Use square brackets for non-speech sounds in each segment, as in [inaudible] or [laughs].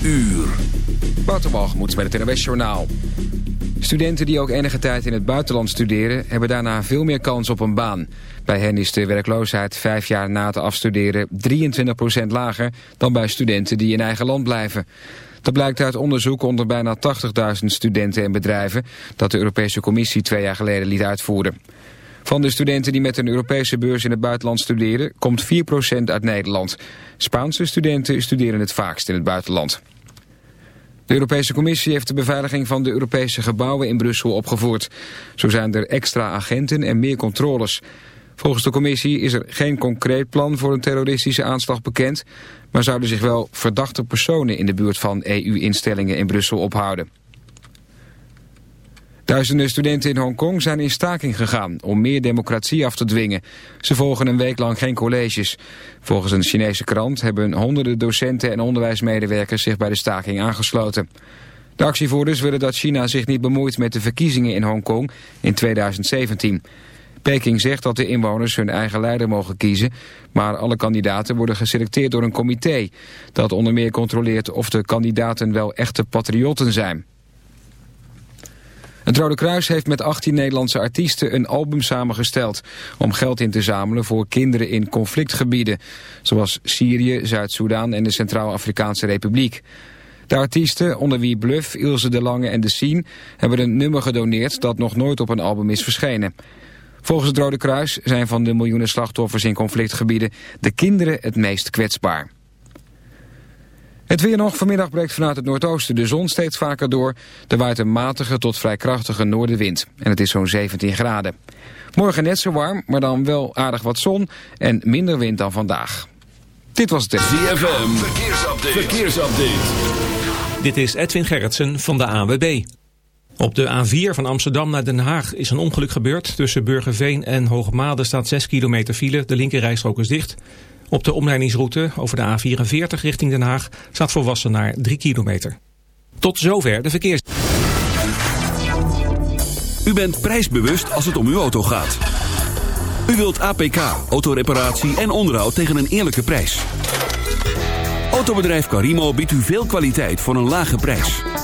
Twee uur. Wouter met het NOS Journaal. Studenten die ook enige tijd in het buitenland studeren... hebben daarna veel meer kans op een baan. Bij hen is de werkloosheid vijf jaar na het afstuderen 23% lager... dan bij studenten die in eigen land blijven. Dat blijkt uit onderzoek onder bijna 80.000 studenten en bedrijven... dat de Europese Commissie twee jaar geleden liet uitvoeren. Van de studenten die met een Europese beurs in het buitenland studeren... komt 4% uit Nederland. Spaanse studenten studeren het vaakst in het buitenland. De Europese Commissie heeft de beveiliging van de Europese gebouwen in Brussel opgevoerd. Zo zijn er extra agenten en meer controles. Volgens de commissie is er geen concreet plan voor een terroristische aanslag bekend... maar zouden zich wel verdachte personen in de buurt van EU-instellingen in Brussel ophouden. Duizenden studenten in Hongkong zijn in staking gegaan om meer democratie af te dwingen. Ze volgen een week lang geen colleges. Volgens een Chinese krant hebben honderden docenten en onderwijsmedewerkers zich bij de staking aangesloten. De actievoerders willen dat China zich niet bemoeit met de verkiezingen in Hongkong in 2017. Peking zegt dat de inwoners hun eigen leider mogen kiezen, maar alle kandidaten worden geselecteerd door een comité dat onder meer controleert of de kandidaten wel echte patriotten zijn. Het Rode Kruis heeft met 18 Nederlandse artiesten een album samengesteld... om geld in te zamelen voor kinderen in conflictgebieden... zoals Syrië, Zuid-Soedan en de Centraal-Afrikaanse Republiek. De artiesten, onder wie Bluff, Ilse de Lange en De Sien... hebben een nummer gedoneerd dat nog nooit op een album is verschenen. Volgens het Rode Kruis zijn van de miljoenen slachtoffers in conflictgebieden... de kinderen het meest kwetsbaar. Het weer nog. Vanmiddag breekt vanuit het noordoosten de zon steeds vaker door. Er waait een matige tot vrij krachtige noordenwind. En het is zo'n 17 graden. Morgen net zo warm, maar dan wel aardig wat zon en minder wind dan vandaag. Dit was het. ZFM. Verkeersupdate. Verkeersupdate. Dit is Edwin Gerritsen van de AWB. Op de A4 van Amsterdam naar Den Haag is een ongeluk gebeurd. Tussen Burgerveen en Hoogmade staat 6 kilometer file. De linkerrijstrook is dicht. Op de omleidingsroute over de A44 richting Den Haag staat voor naar 3 kilometer. Tot zover de verkeers. U bent prijsbewust als het om uw auto gaat. U wilt APK, autoreparatie en onderhoud tegen een eerlijke prijs. Autobedrijf Carimo biedt u veel kwaliteit voor een lage prijs.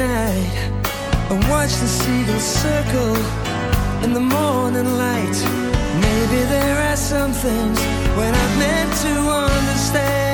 midnight and watch the seagulls circle in the morning light. Maybe there are some things when I've meant to understand.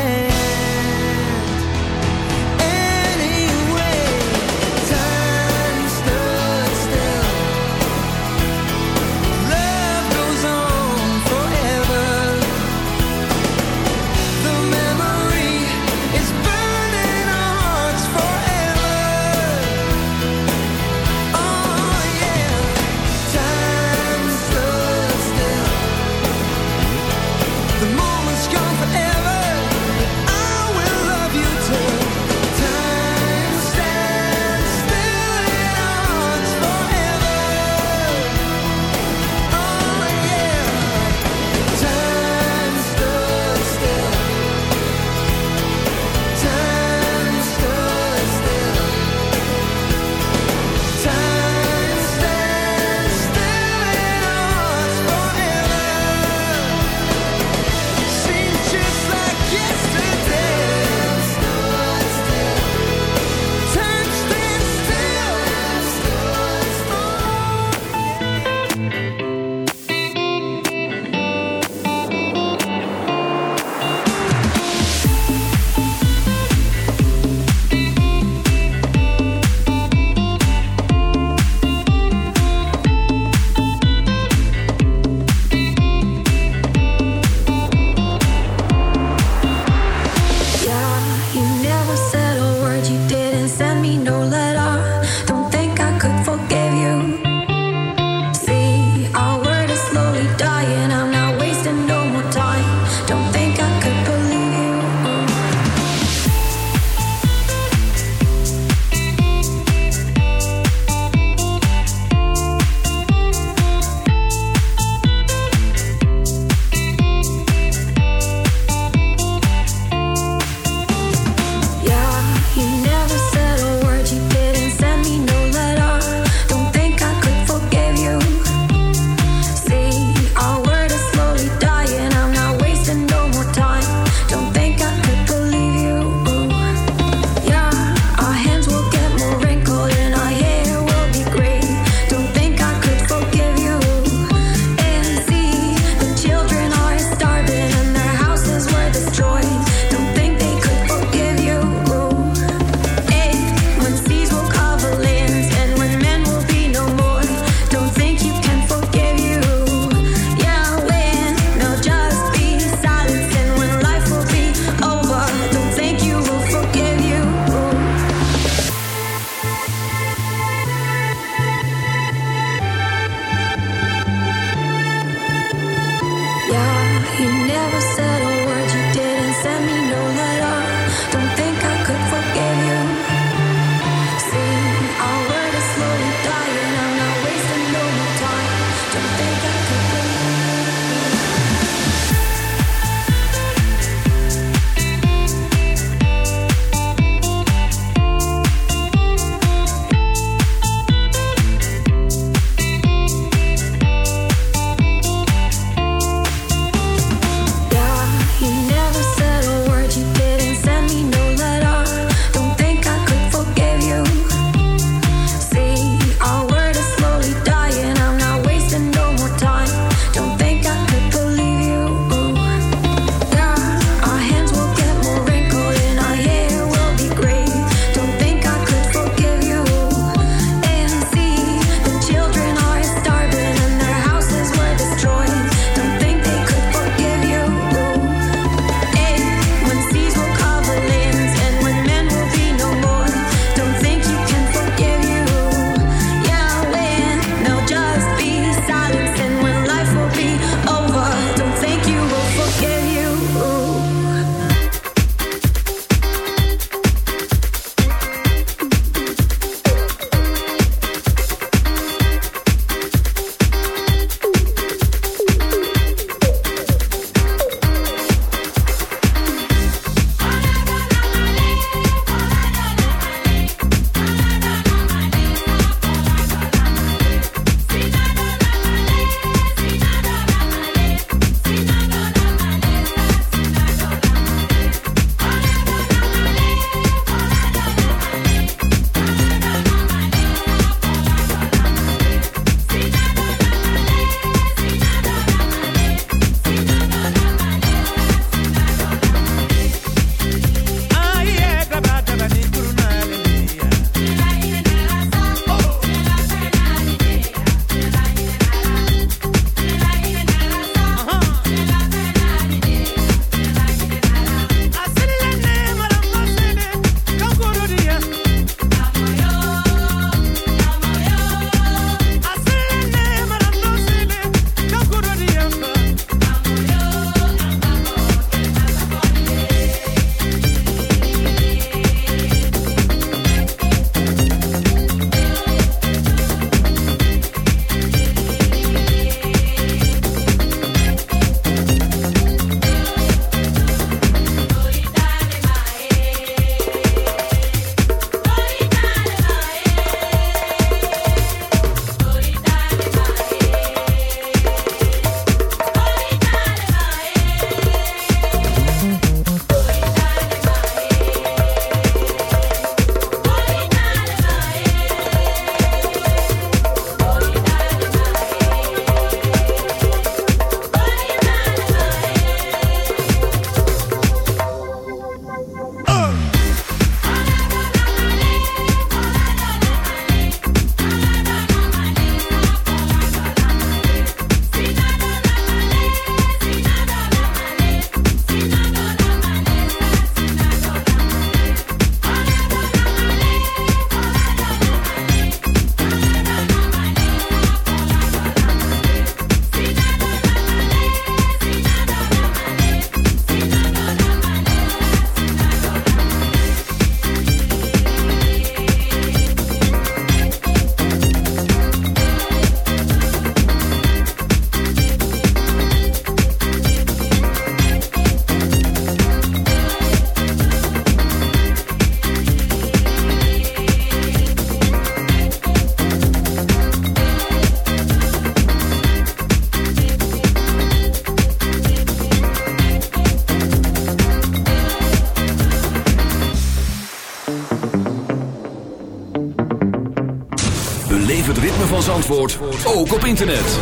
Zandvoort, ook op internet.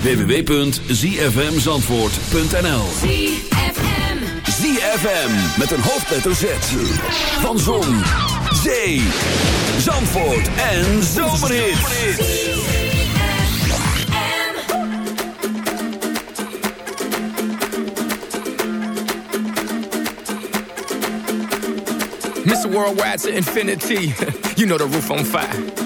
www.zfmzandvoort.nl ZFM met een hoofdletter Z. Van Zon, Zee, Zandvoort en Zomerhits. Mr. Worldwide to infinity. [laughs] you know the roof on fire.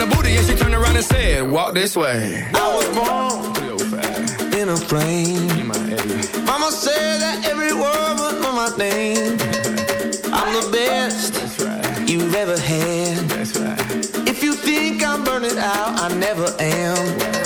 On the booty and she turned around and said, Walk this way. I was born in a plane. Mama said that every word know my name. I'm the best you've ever had. Right. If you think I'm burning out, I never am.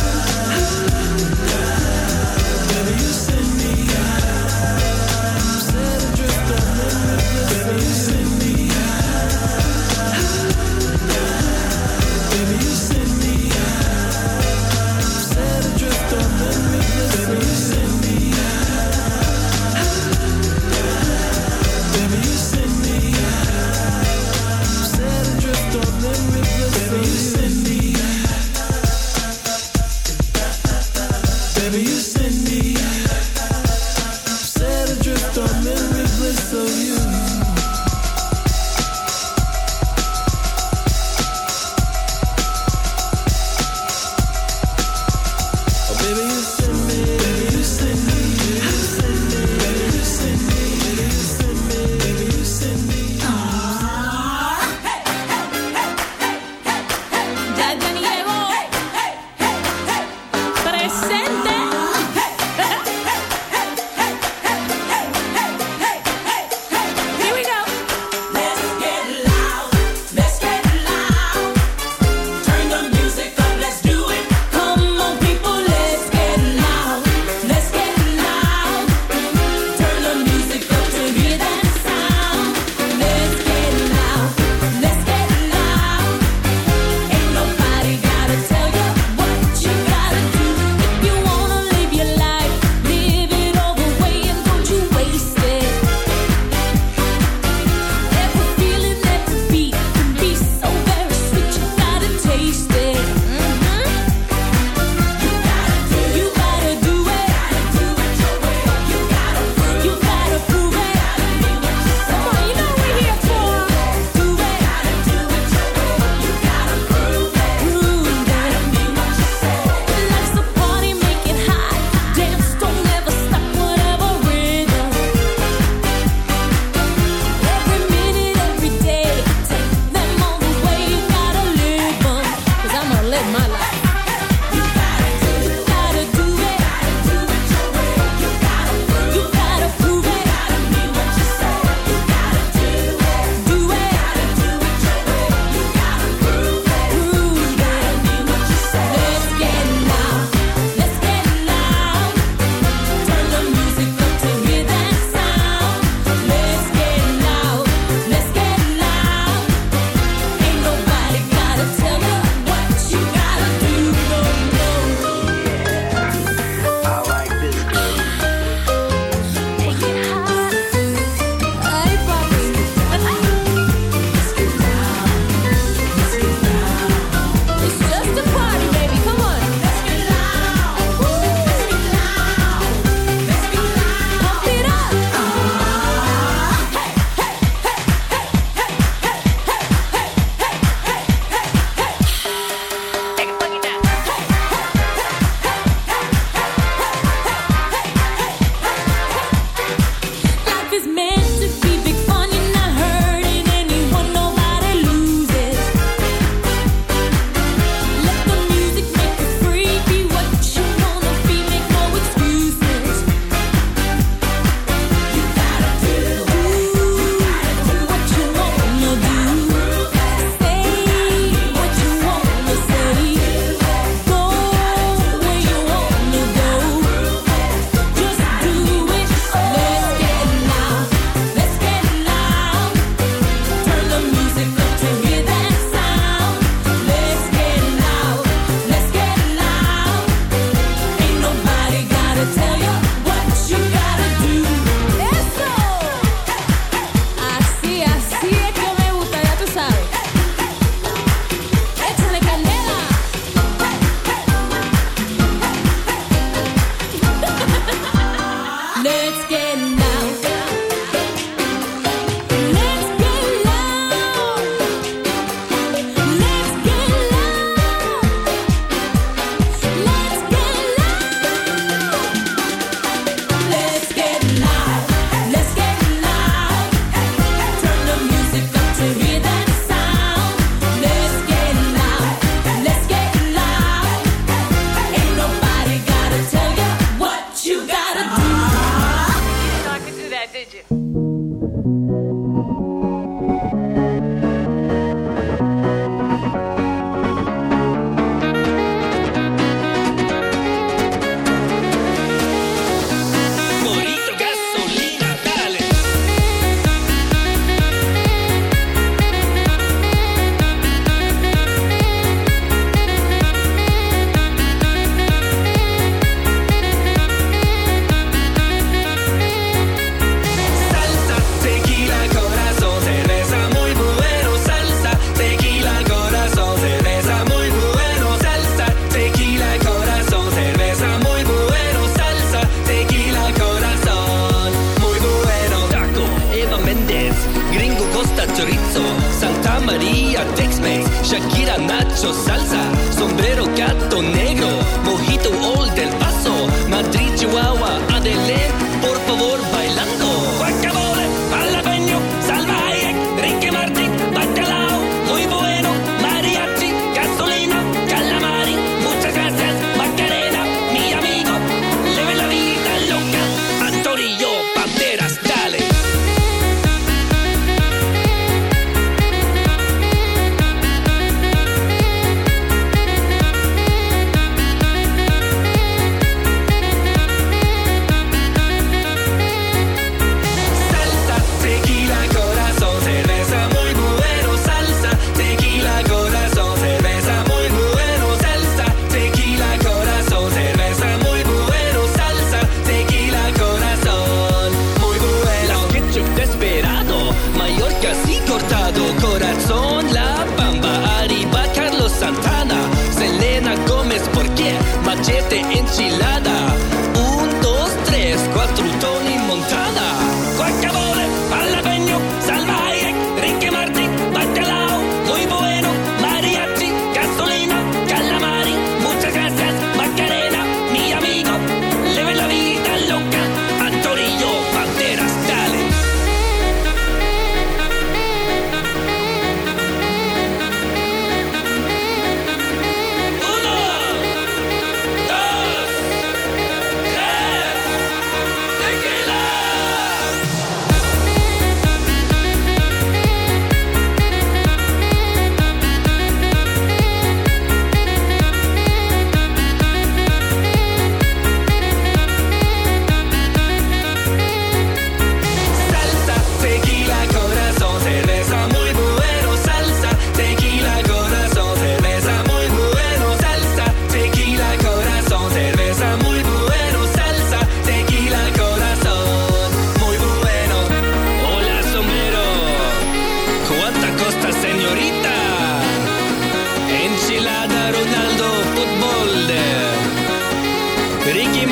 Baby, you send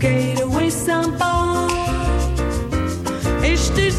gate away some Et je te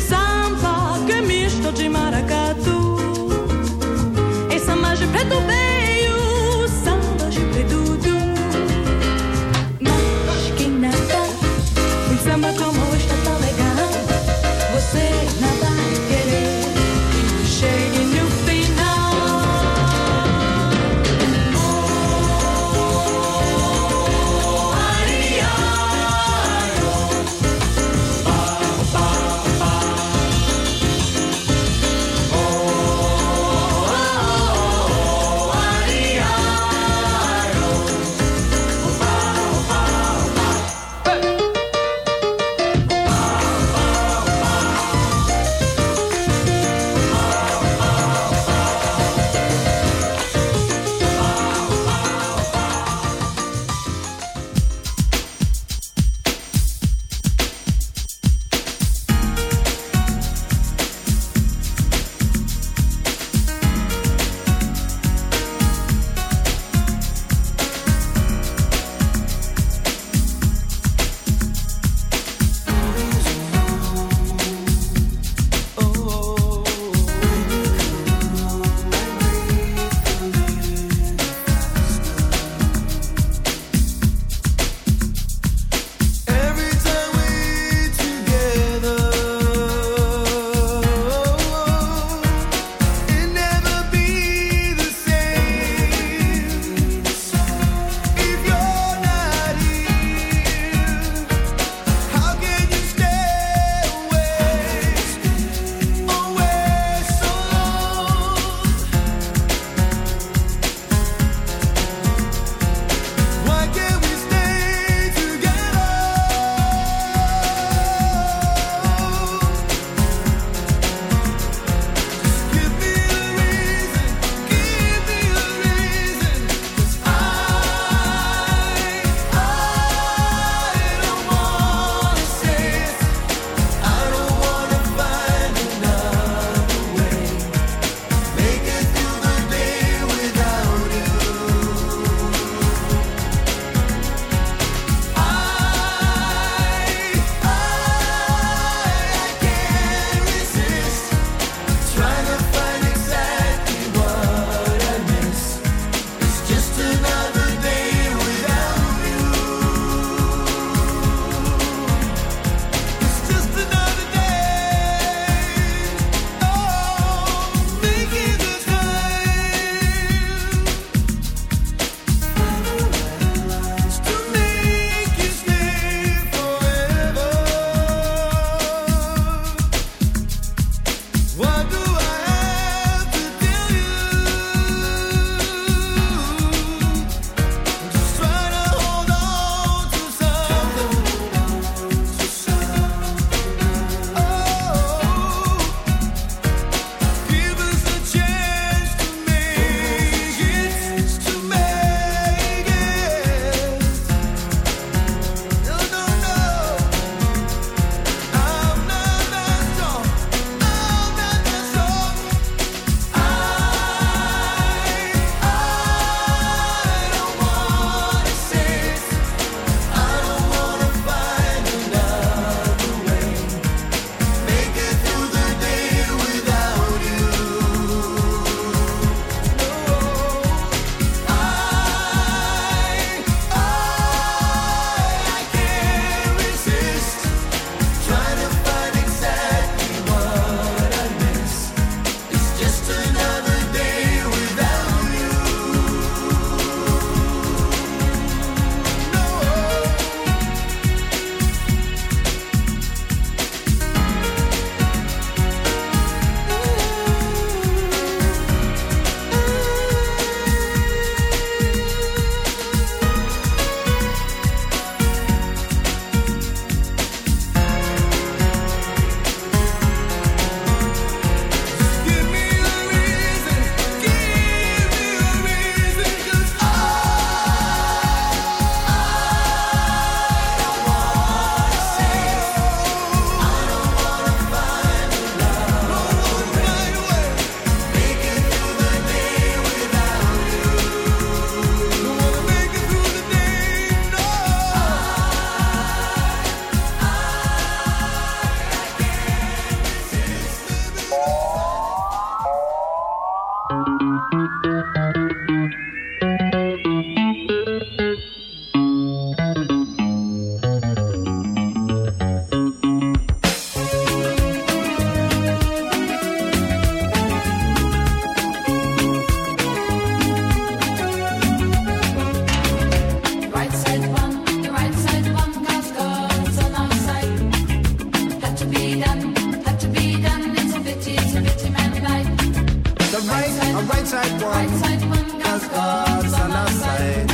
side, a right side one. Cause God's on our side.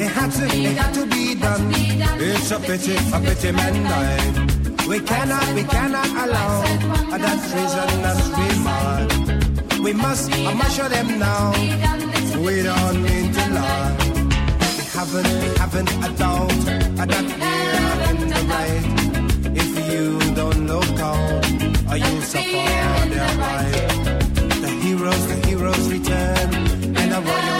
It had to, it had to be done. It's a pity, a pity man died. We cannot, we cannot allow that treason, that's remark. We must, I must show them now. We don't need to lie. We haven't, we haven't a doubt that we're in the right. If you don't look out, or you suffer their right heroes, the heroes return, and the royal